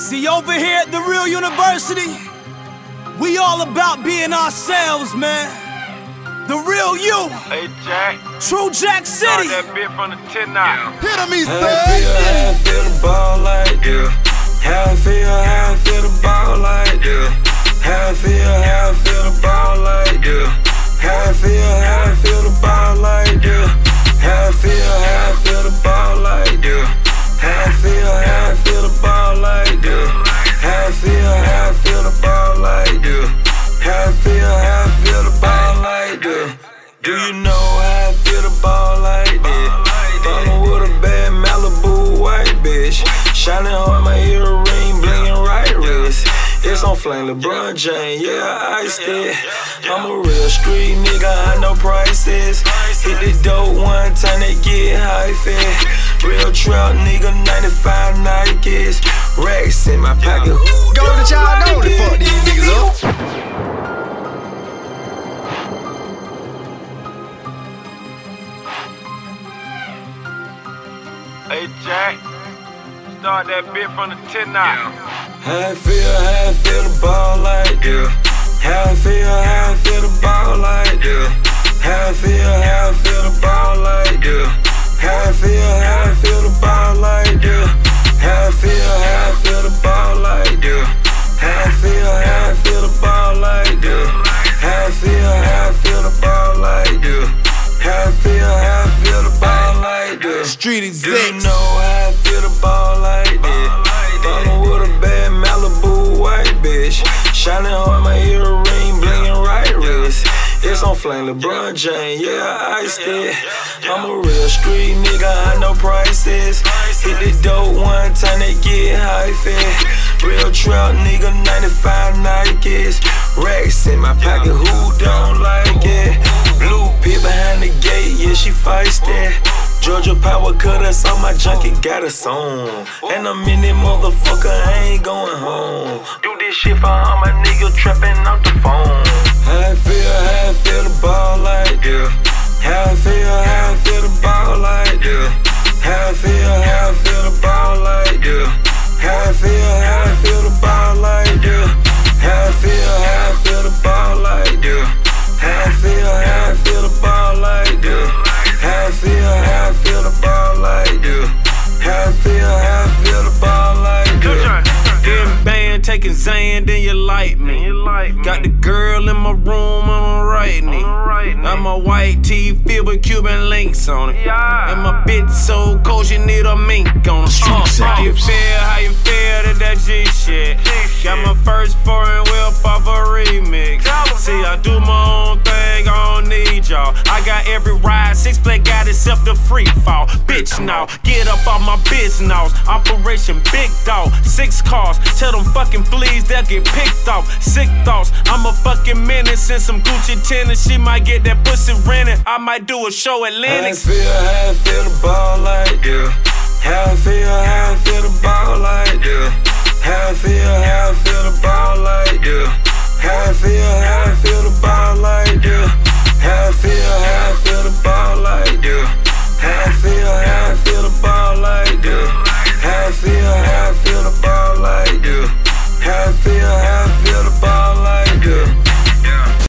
See, over here at the Real University, we all about being ourselves, man. The real you. Hey Jack, True Jack City. start City. that bit from the 10 now. Hit him, he How flame, LeBron James, yeah, I iced it. I'm a real street nigga, I know prices. Hit the dope one time, they get high fit. Real trap nigga, 95 Nikes. Racks in my pocket. Who Go don't to child, go like to fuck these niggas up. Hey Jack, start that bit from the 10 now. How I feel, how I feel the ball like this. How I feel, how I feel the ball like this. How I feel, how I feel the ball like this. How I feel, how I feel the ball like this. How I feel, how I feel the ball like this. How I feel, how I feel the ball like this. How I feel, how I feel the ball like this. How I feel, how I feel the ball like this. Street Do you know how I feel the ball like this? Fuckin' with bitch. Shining hard, my earring blingin' right wrist. It's on flame, LeBron James, yeah, I iced it. I'm a real street nigga, I know prices. Hit the dope one time, they get high fit. Real trap nigga, 95 Nikes. Racks in my pocket, who don't like it? Blue pit behind the gate, yeah, she feisty. Georgia power cut us on my junkie, got us on. And I'm in it, motherfucker, I ain't going home. Do this shit for all my niggas trapping out the phone. How I feel, how I feel the ball like this. How I feel, how taking Zan, then you like me. you like Got the girl in my room, I'm right knee. Got my white tee filled with Cuban links on it. Yeah. And my bitch so cold, she need a mink on it. Uh, how you feel, how you feel that that G shit? Got my first foreign whip off a remix. See, I do my own thing, I don't need y'all. I got every ride, six plate got except the free fall. Bitch now, get up off my business. Operation Big Dog, six cars. Tell them fucking fleas they'll get picked off. Sick thoughts, I'm a fucking menace. And some Gucci tennis, she might get that pussy rented. I might do a show at How I Lenox. feel, how I feel the ball like this. How I feel, how I feel the ball like this. How I feel, how I feel the ball like this. How I feel, how